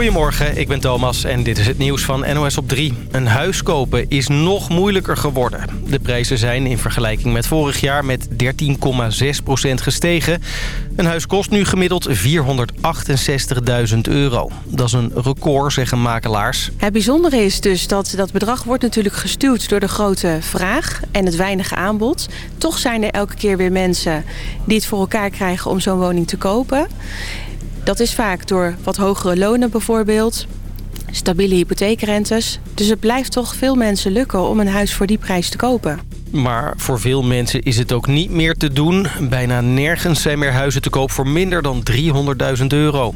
Goedemorgen, ik ben Thomas en dit is het nieuws van NOS op 3. Een huis kopen is nog moeilijker geworden. De prijzen zijn in vergelijking met vorig jaar met 13,6% gestegen. Een huis kost nu gemiddeld 468.000 euro. Dat is een record, zeggen makelaars. Het bijzondere is dus dat dat bedrag wordt natuurlijk gestuurd door de grote vraag en het weinige aanbod. Toch zijn er elke keer weer mensen die het voor elkaar krijgen om zo'n woning te kopen. Dat is vaak door wat hogere lonen bijvoorbeeld, stabiele hypotheekrentes. Dus het blijft toch veel mensen lukken om een huis voor die prijs te kopen. Maar voor veel mensen is het ook niet meer te doen. Bijna nergens zijn meer huizen te koop voor minder dan 300.000 euro.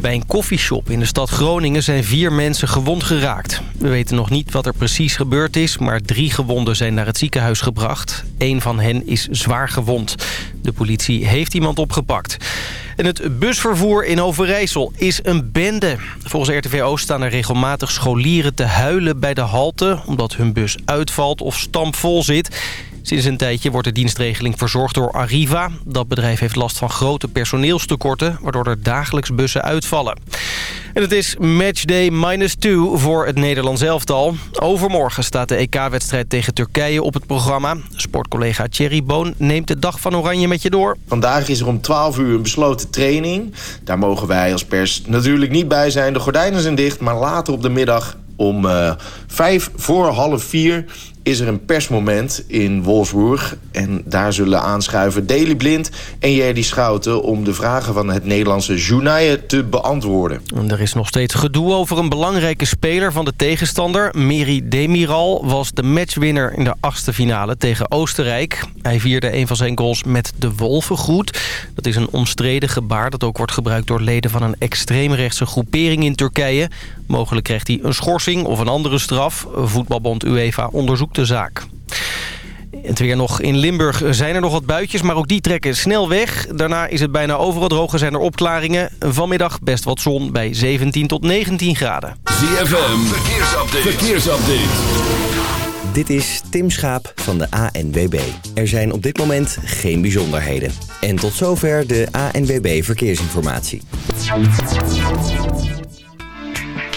Bij een koffieshop in de stad Groningen zijn vier mensen gewond geraakt. We weten nog niet wat er precies gebeurd is, maar drie gewonden zijn naar het ziekenhuis gebracht. Eén van hen is zwaar gewond. De politie heeft iemand opgepakt. En het busvervoer in Overijssel is een bende. Volgens RTV Oost staan er regelmatig scholieren te huilen bij de halte... omdat hun bus uitvalt of stampvol zit... Sinds een tijdje wordt de dienstregeling verzorgd door Arriva. Dat bedrijf heeft last van grote personeelstekorten... waardoor er dagelijks bussen uitvallen. En het is matchday minus 2 voor het Nederlands elftal. Overmorgen staat de EK-wedstrijd tegen Turkije op het programma. Sportcollega Thierry Boon neemt de dag van Oranje met je door. Vandaag is er om 12 uur een besloten training. Daar mogen wij als pers natuurlijk niet bij zijn. De gordijnen zijn dicht, maar later op de middag om uh, vijf voor half vier is er een persmoment in Wolfsburg. En daar zullen aanschuiven Daily Blind en Jerdy Schouten... om de vragen van het Nederlandse journaille te beantwoorden. Er is nog steeds gedoe over een belangrijke speler van de tegenstander. Meri Demiral was de matchwinner in de achtste finale tegen Oostenrijk. Hij vierde een van zijn goals met de wolvengroet. Dat is een omstreden gebaar dat ook wordt gebruikt door leden van een extreemrechtse groepering in Turkije. Mogelijk krijgt hij een schorsing of een andere straf. Voetbalbond UEFA onderzoekt de zaak. Het weer nog in Limburg zijn er nog wat buitjes, maar ook die trekken snel weg. Daarna is het bijna overal droog en zijn er opklaringen. Vanmiddag best wat zon bij 17 tot 19 graden. ZFM, verkeersupdate. verkeersupdate. Dit is Tim Schaap van de ANWB. Er zijn op dit moment geen bijzonderheden. En tot zover de ANWB Verkeersinformatie.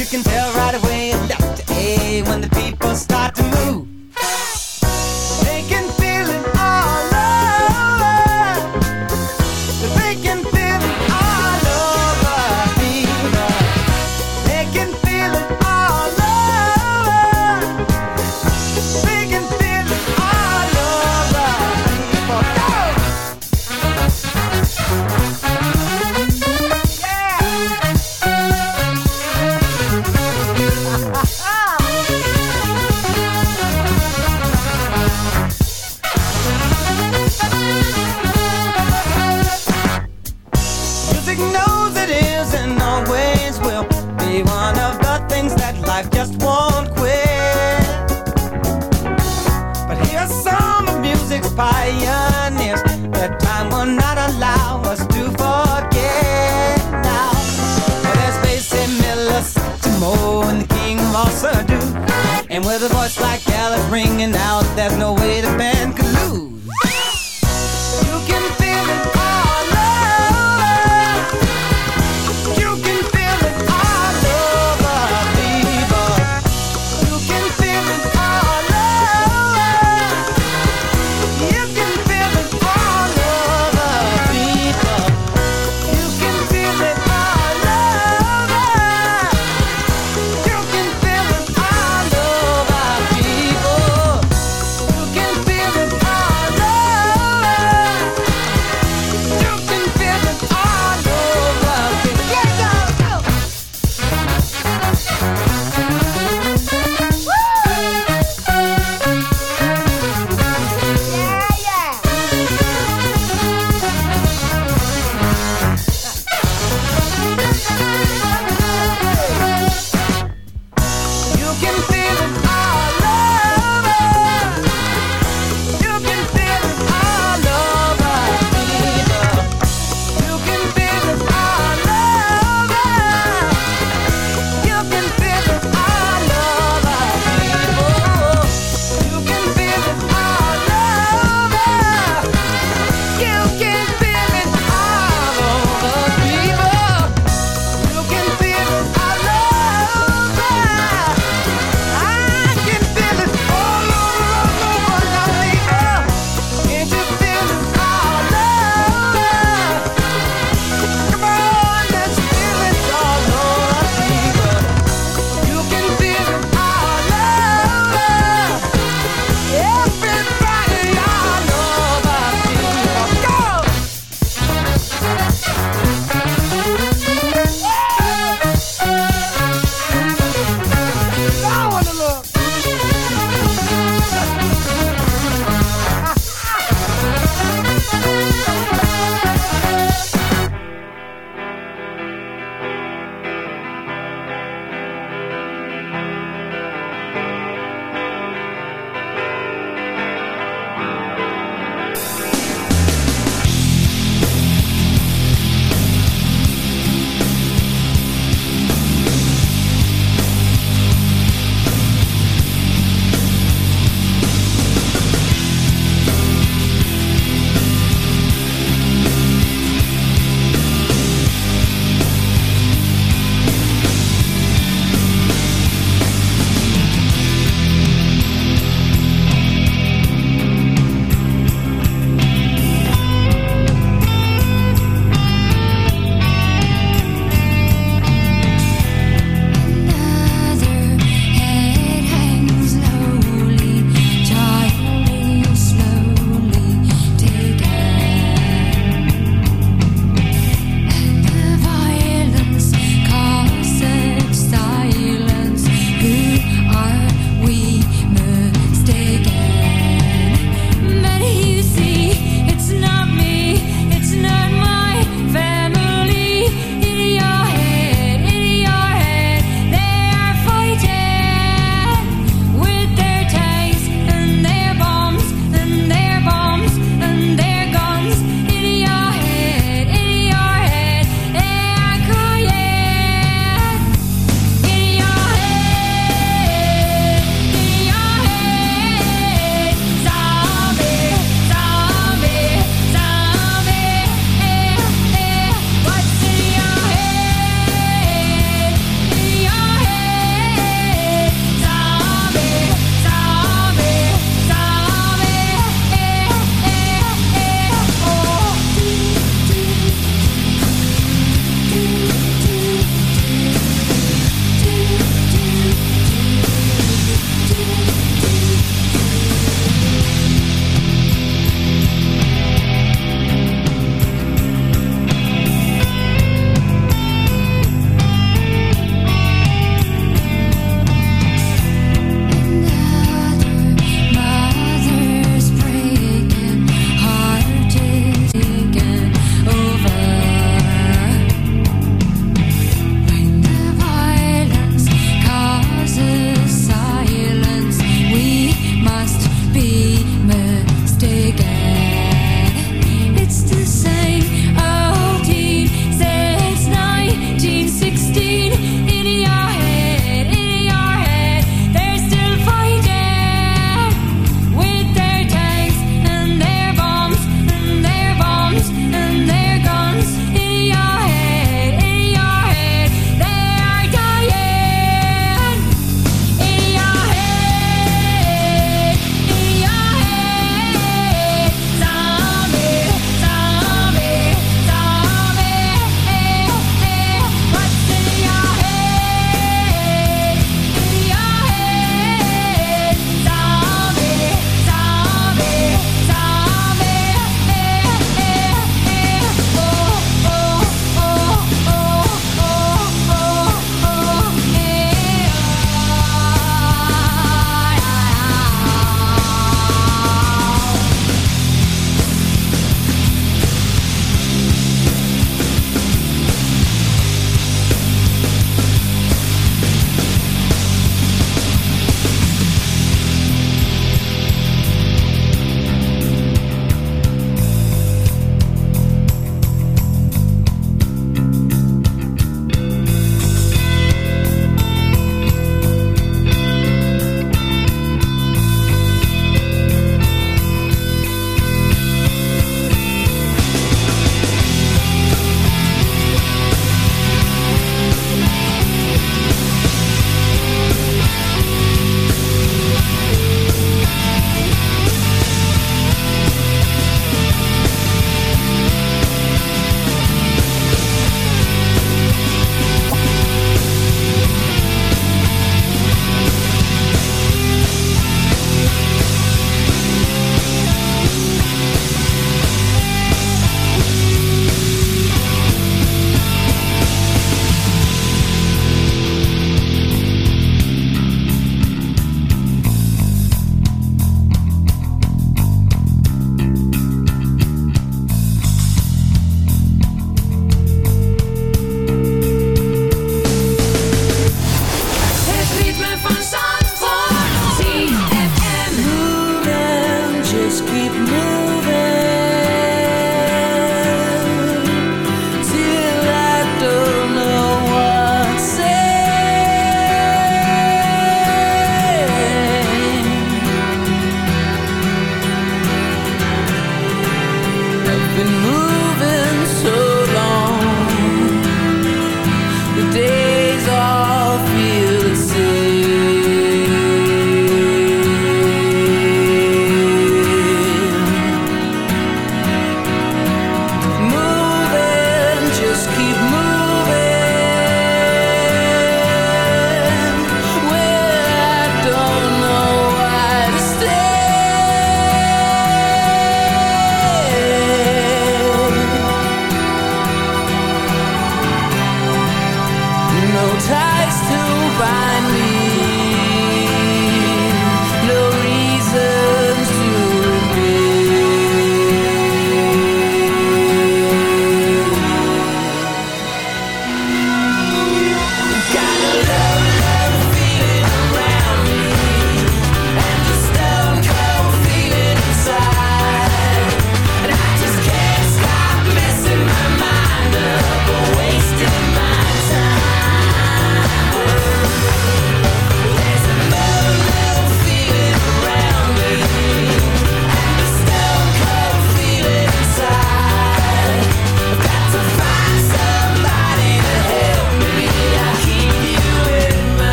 You can tell right away, Dr. A, when the people start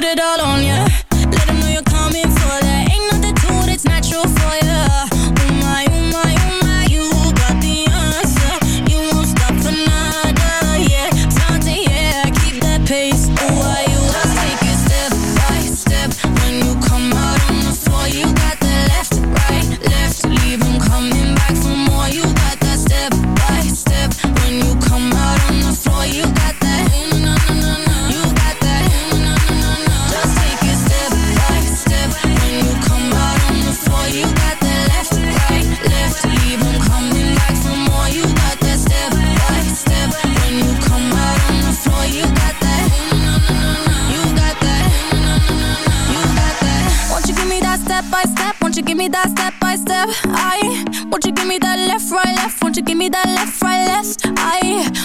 put it all on you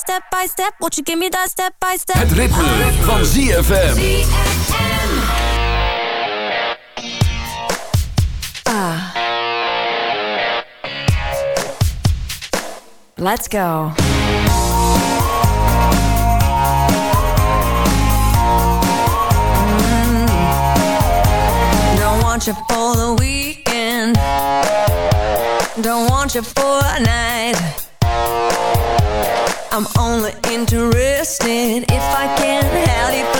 step by step. Won't you give me that step by step? Het ritme, ritme. van ZFM. Ah. Let's go. Mm. Don't want you for the weekend. Don't want you for a night. I'm only interested if I can have you.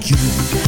you.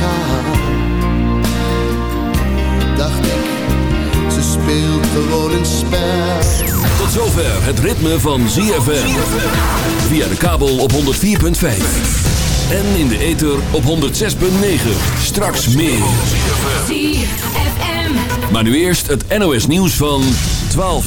Dag. Dacht ik, ze speelt gewoon een spel. Tot zover het ritme van ZFM Via de kabel op 104.5 En in de ether op 106.9 Straks meer. ZFM Maar nu eerst het NOS nieuws van 12 uur.